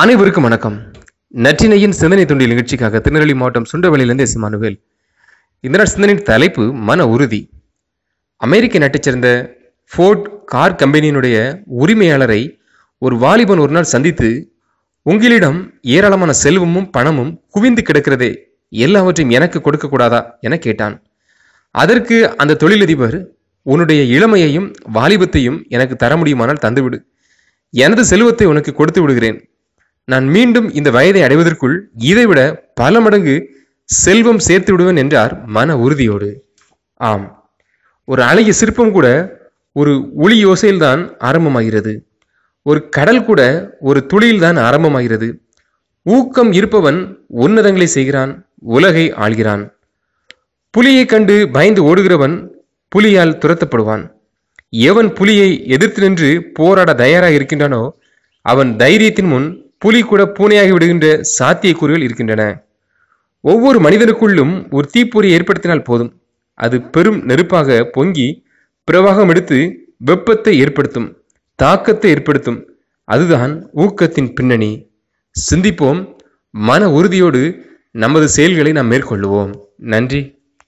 அனைவருக்கும் வணக்கம். நற்றினையின் சிந்தனை தொண்டில் நிகழ்ச்சிக்காக திருநெல்வேலி மாவட்டம் சுண்டவளியிலிருந்து எஸ். மானுவேல் இந்த நாள் சிந்தனையின் தலைப்பு மன உறுதி. அமெரிக்க நாட்டைச் சேர்ந்த ஃபோர்ட் கார் கம்பெனியினுடைய உரிமையாளரை ஒரு வாலிபன் ஒரு நாள் சந்தித்து உங்களிடம் ஏராளமான செல்வமும் பணமும் குவிந்து கிடக்கிறதே எல்லாவற்றையும் எனக்கு கொடுக்கக்கூடாதா என கேட்டான். அதற்கு அந்த தொழிலதிபர் உன்னுடைய இளமையையும் வாலிபத்தையும் எனக்கு தர முடியுமானால் தந்துவிடு. எனது செல்வத்தை உனக்கு கொடுத்து விடுகிறேன். நான் மீண்டும் இந்த வயதை அடைவதற்குள் இதைவிட பல மடங்கு செல்வம் சேர்த்து விடுவேன் என்றார் மன உறுதியோடு. ஆம். ஒரு அழகிய சிற்பம் கூட ஒரு ஒளி யோசையில்தான் ஆரம்பமாகிறது. ஒரு கடல் கூட ஒரு துளியில்தான் ஆரம்பமாகிறது. ஊக்கம் இருப்பவன் உன்னதங்களை செய்கிறான் உலகை ஆள்கிறான். புலியைக் கண்டு பயந்து ஓடுகிறவன் புலியால் துரத்தப்படுவான். எவன் புலியை எதிர்த்து நின்று போராட தயாராக இருக்கின்றானோ அவன் தைரியத்தின் முன் புலி கூட பூனையாகி விடுகின்ற சாத்தியக்கூறுகள் இருக்கின்றன. ஒவ்வொரு மனிதனுக்குள்ளும் ஒரு தீப்பொறி ஏற்படுத்தினால் போதும். அது பெரும் நெருப்பாக பொங்கி பிரவாகம் எடுத்து வெப்பத்தை ஏற்படுத்தும் தாக்கத்தை ஏற்படுத்தும். அதுதான் ஊக்கத்தின் பின்னணி. சிந்திப்போம். மன உறுதியோடு நமது செயல்களை நாம் மேற்கொள்ளுவோம். நன்றி.